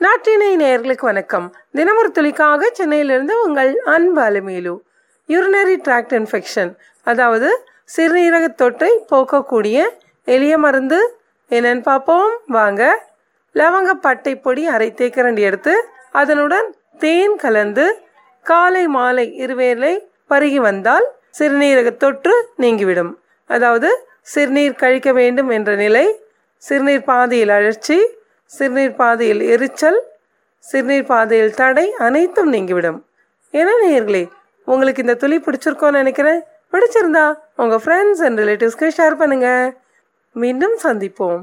நாட்டினை நேயர்களுக்கு வணக்கம். தினமொரு துளிக்காக சென்னையிலிருந்து உங்கள் அன்பு அலுமேலு. யூரினரி டிராக்ட் இன்ஃபெக்ஷன் அதாவது சிறுநீரக தொற்றை போக்கக்கூடிய எளிய மருந்து என்னன்னு பார்ப்போம். வாங்க. லவங்க பட்டை பொடி அரை தேக்கரண்டி எடுத்து அதனுடன் தேன் கலந்து காலை மாலை இருவேளை பருகி வந்தால் சிறுநீரக தொற்று நீங்கிவிடும். அதாவது சிறுநீர் கழிக்க வேண்டும் என்ற நிலை சிறுநீர் பாதையில் அழற்சி சிறுநீர் பாதையில் எரிச்சல் சிறுநீர் பாதையில் தடை அனைத்தும் நீங்கிவிடும். என்ன நேயர்களே உங்களுக்கு இந்த துளி பிடிச்சிருக்கோன்னு நினைக்கிறேன். பிடிச்சிருந்தா உங்கள் ஃப்ரெண்ட்ஸ் அண்ட் ரிலேட்டிவ்ஸ்க்கு ஷேர் பண்ணுங்கள் மீண்டும் சந்திப்போம்.